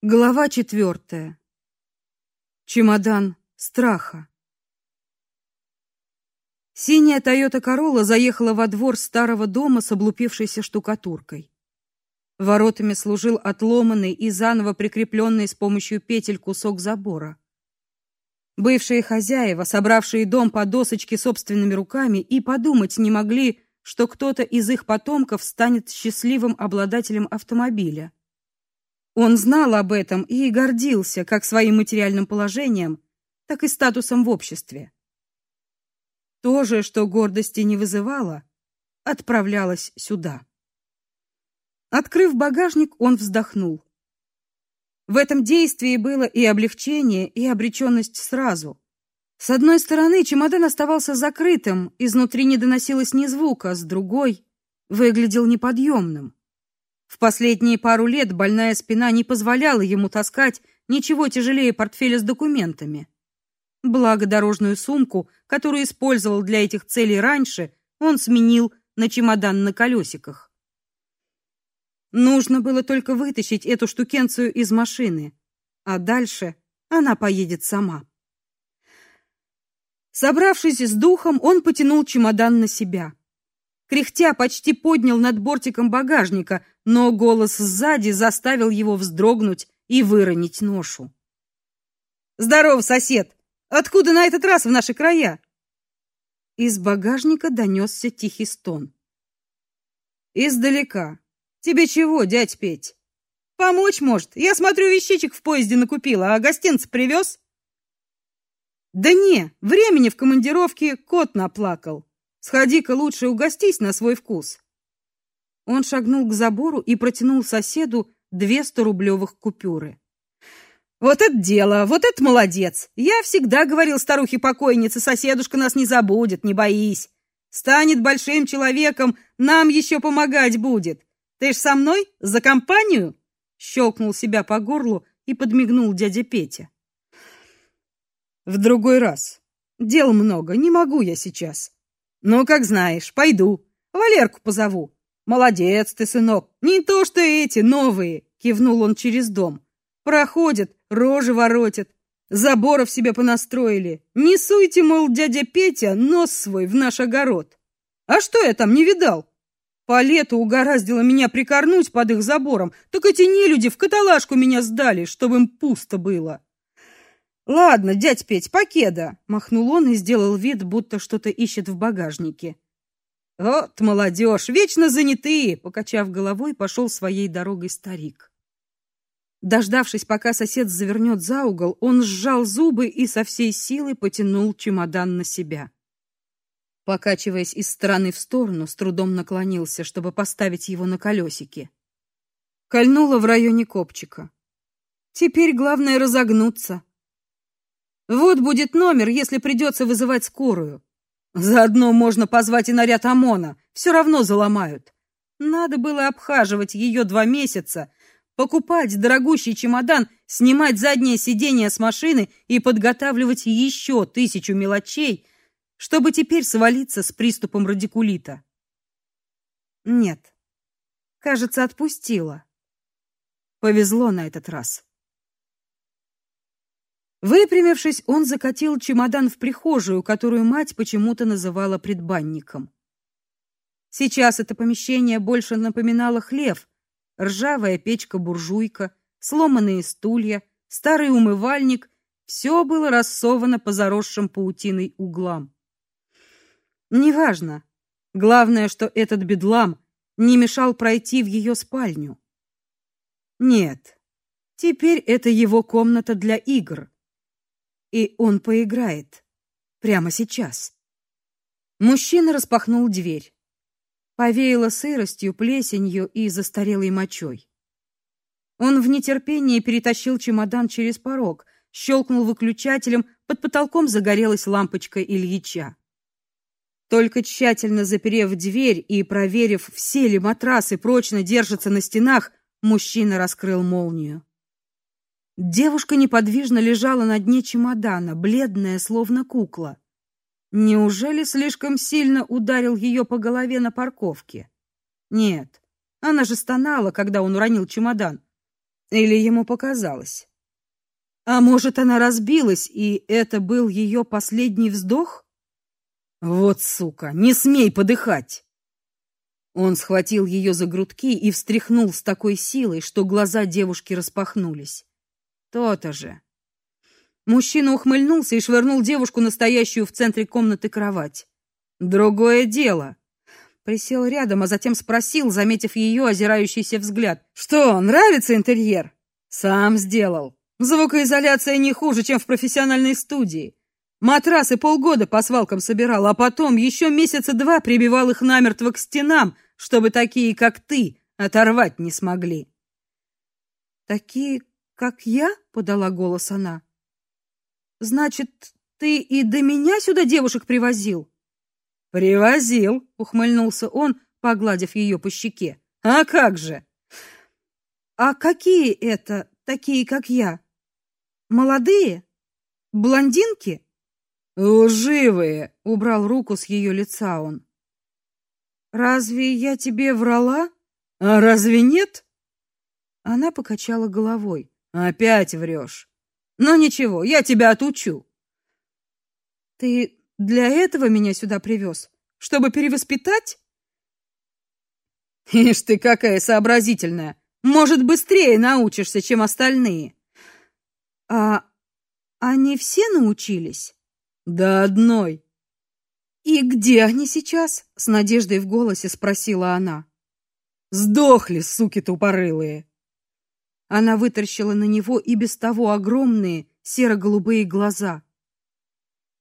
Глава четвертая. Чемодан страха. Синяя Toyota Corolla заехала во двор старого дома с облупившейся штукатуркой. Воротами служил отломанный и заново прикрепленный с помощью петель кусок забора. Бывшие хозяева, собравшие дом по досочке собственными руками, и подумать не могли, что кто-то из их потомков станет счастливым обладателем автомобиля. Он знал об этом и гордился как своим материальным положением, так и статусом в обществе. То же, что гордости не вызывало, отправлялось сюда. Открыв багажник, он вздохнул. В этом действии было и облегчение, и обреченность сразу. С одной стороны, чемодан оставался закрытым, изнутри не доносилось ни звука, с другой выглядел неподъемным. В последние пару лет больная спина не позволяла ему таскать ничего тяжелее портфеля с документами. Благо дорожную сумку, которую использовал для этих целей раньше, он сменил на чемодан на колесиках. Нужно было только вытащить эту штукенцию из машины, а дальше она поедет сама. Собравшись с духом, он потянул чемодан на себя. Кряхтя почти поднял над бортиком багажника, но голос сзади заставил его вздрогнуть и выронить ношу. Здорово, сосед. Откуда на этот раз в наши края? Из багажника донесся тихий стон. Издалека. Тебе чего, дядь Петь? Помочь, может? Я смотрю, вещичек в поезде накупила, а гостинцы привез?» Да не, времени в командировке кот наплакал. Сходи-ка лучше угостись на свой вкус. Он шагнул к забору и протянул соседу две сторублевых купюры. Вот это дело, вот это молодец. Я всегда говорил старухе-покойнице, соседушка нас не забудет, не боись. Станет большим человеком, нам еще помогать будет. Ты ж со мной за компанию? Щелкнул себя по горлу и подмигнул дядя Петя. В другой раз. Дел много, не могу я сейчас. Ну, как знаешь, пойду. Валерку позову. Молодец ты, сынок. Не то что эти новые, кивнул он через дом. Проходят, рожи воротят, заборов себе понастроили. Не суйте, мол, дядя Петя нос свой в наш огород. А что я там не видал? По лету угораздило меня прикорнуть под их забором, так эти нелюди в каталажку меня сдали, чтобы им пусто было. Ладно, дядь Петь, покеда, махнул он и сделал вид, будто что-то ищет в багажнике. Вот молодежь, вечно занятые, покачав головой, пошел своей дорогой старик. Дождавшись, пока сосед завернет за угол, он сжал зубы и со всей силы потянул чемодан на себя. Покачиваясь из стороны в сторону, с трудом наклонился, чтобы поставить его на колесики. Кольнуло в районе копчика. Теперь главное разогнуться. Вот будет номер, если придется вызывать скорую. Заодно можно позвать и наряд ОМОНа, все равно заломают. Надо было обхаживать ее два месяца, покупать дорогущий чемодан, снимать заднее сиденье с машины и подготавливать еще тысячу мелочей, чтобы теперь свалиться с приступом радикулита. Нет. Кажется, отпустила. Повезло на этот раз. Выпрямившись, он закатил чемодан в прихожую, которую мать почему-то называла предбанником. Сейчас это помещение больше напоминало хлев: ржавая печка-буржуйка, сломанные стулья, старый умывальник все было рассовано по заросшим паутиной углам. Неважно. Главное, что этот бедлам не мешал пройти в ее спальню. Нет. Теперь это его комната для игр и он поиграет прямо сейчас. Мужчина распахнул дверь. Повеяло сыростью, плесенью и застарелой мочой. Он в нетерпении перетащил чемодан через порог, щелкнул выключателем, под потолком загорелась лампочка Ильича. Только тщательно заперев дверь и проверив, все ли матрасы прочно держатся на стенах, мужчина раскрыл молнию. Девушка неподвижно лежала на дне чемодана, бледная, словно кукла. Неужели слишком сильно ударил ее по голове на парковке? Нет. Она же стонала, когда он уронил чемодан. Или ему показалось? А может, она разбилась, и это был ее последний вздох? Вот сука, не смей подыхать. Он схватил ее за грудки и встряхнул с такой силой, что глаза девушки распахнулись. То-то же. Мужчина ухмыльнулся и швырнул девушку настоящую в центре комнаты кровать. Другое дело. Присел рядом, а затем спросил, заметив ее озирающийся взгляд: "Что, нравится интерьер?" "Сам сделал. Звукоизоляция не хуже, чем в профессиональной студии. Матрасы полгода по свалкам собирал, а потом еще месяца два прибивал их намертво к стенам, чтобы такие, как ты, оторвать не смогли". "Такие, как я?" подала голос она. Значит, ты и до меня сюда девушек привозил? Привозил, ухмыльнулся он, погладив ее по щеке. А как же? А какие это, такие как я? Молодые? Блондинки? Лживые, убрал руку с ее лица он. Разве я тебе врала? А разве нет? Она покачала головой. Опять врешь. Но ничего, я тебя отучу. Ты для этого меня сюда привез? Чтобы перевоспитать? Ишь ты какая сообразительная. Может, быстрее научишься, чем остальные. А они все научились? Да одной. И где они сейчас? С надеждой в голосе спросила она. Сдохли, суки тупорылые. Она вытаращила на него и без того огромные серо-голубые глаза.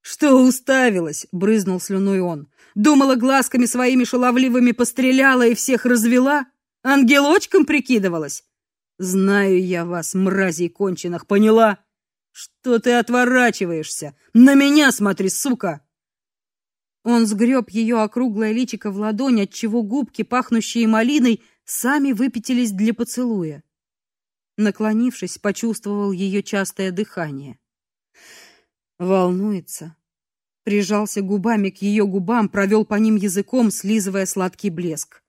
Что уставилась, брызнул слюной он. Думала, глазками своими шаловливыми постреляла и всех развела, ангелочком прикидывалась. Знаю я вас, мразей конченых, поняла? Что ты отворачиваешься? На меня смотри, сука. Он сгреб ее округлое личико в ладонь, отчего губки, пахнущие малиной, сами выпятились для поцелуя. Наклонившись, почувствовал ее частое дыхание. Волнуется. Прижался губами к ее губам, провел по ним языком, слизывая сладкий блеск.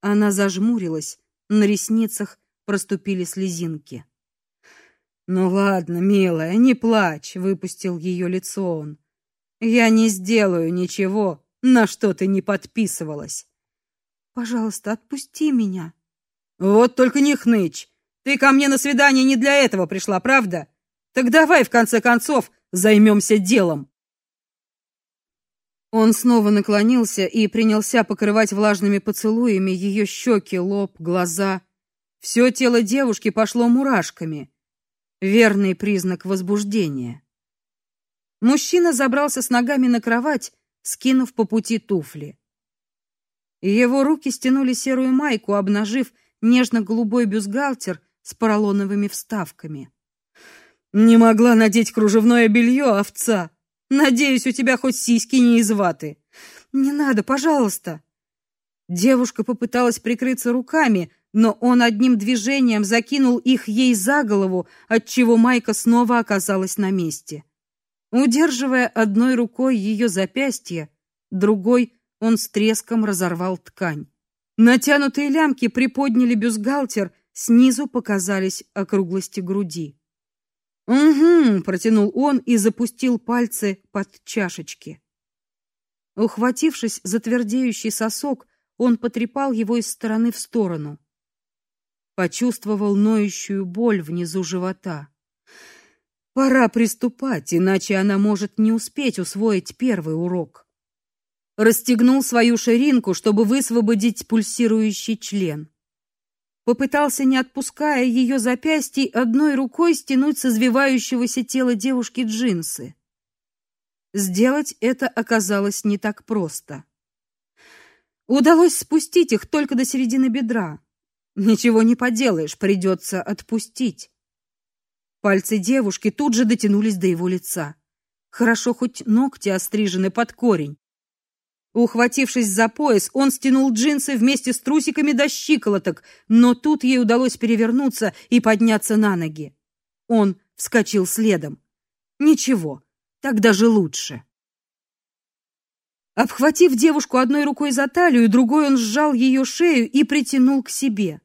Она зажмурилась, на ресницах проступили слезинки. Ну ладно, милая, не плачь, выпустил ее лицо он. Я не сделаю ничего, на что ты не подписывалась. Пожалуйста, отпусти меня. Вот только не хнычь. Ты ко мне на свидание не для этого пришла, правда? Так давай в конце концов займемся делом. Он снова наклонился и принялся покрывать влажными поцелуями ее щеки, лоб, глаза. Все тело девушки пошло мурашками. Верный признак возбуждения. Мужчина забрался с ногами на кровать, скинув по пути туфли. Его руки стянули серую майку, обнажив нежно-голубой бюстгальтер с поролоновыми вставками. Не могла надеть кружевное белье, овца. Надеюсь, у тебя хоть сиськи не из ваты. Не надо, пожалуйста. Девушка попыталась прикрыться руками, но он одним движением закинул их ей за голову, отчего майка снова оказалась на месте. Удерживая одной рукой ее запястье, другой он с треском разорвал ткань. Натянутые лямки приподняли бюстгальтер Снизу показались округлости груди. «Угу», — протянул он и запустил пальцы под чашечки. Ухватившись за твердеющий сосок, он потрепал его из стороны в сторону. Почувствовал ноющую боль внизу живота. Пора приступать, иначе она может не успеть усвоить первый урок. Расстегнул свою ширинку, чтобы высвободить пульсирующий член попытался, не отпуская ее запястье, одной рукой стянуть с извивающегося тела девушки джинсы. Сделать это оказалось не так просто. Удалось спустить их только до середины бедра. Ничего не поделаешь, придется отпустить. Пальцы девушки тут же дотянулись до его лица. Хорошо хоть ногти острижены под корень. Ухватившись за пояс, он стянул джинсы вместе с трусиками до щиколоток, но тут ей удалось перевернуться и подняться на ноги. Он вскочил следом. Ничего, так даже лучше. Обхватив девушку одной рукой за талию, другой он сжал ее шею и притянул к себе.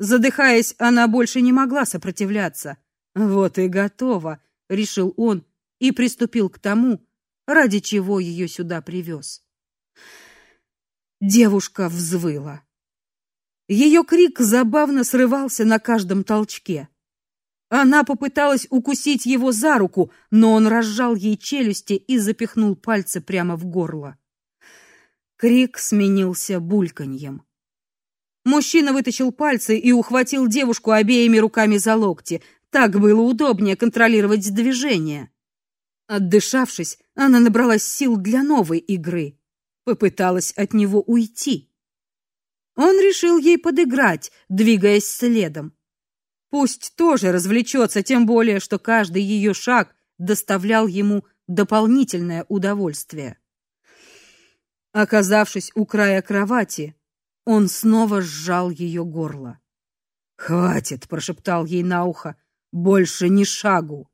Задыхаясь, она больше не могла сопротивляться. Вот и готово, решил он и приступил к тому, ради чего ее сюда привез. Девушка взвыла. Ее крик забавно срывался на каждом толчке. Она попыталась укусить его за руку, но он разжал ей челюсти и запихнул пальцы прямо в горло. Крик сменился бульканьем. Мужчина вытащил пальцы и ухватил девушку обеими руками за локти. Так было удобнее контролировать движение. Отдышавшись, она набралась сил для новой игры. Попыталась от него уйти. Он решил ей подыграть, двигаясь следом. Пусть тоже развлечется, тем более, что каждый ее шаг доставлял ему дополнительное удовольствие. Оказавшись у края кровати, он снова сжал ее горло. "Хватит", прошептал ей на ухо. "Больше ни шагу".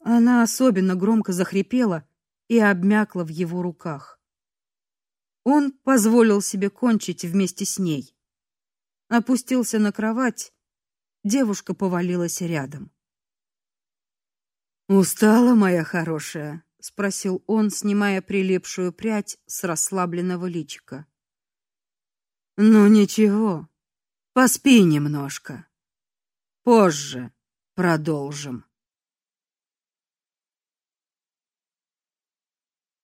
Она особенно громко захрипела и обмякла в его руках. Он позволил себе кончить вместе с ней. Опустился на кровать. Девушка повалилась рядом. "Устала, моя хорошая?" спросил он, снимая прилипшую прядь с расслабленного личика. Ну ничего. Поспи немножко. Позже продолжим.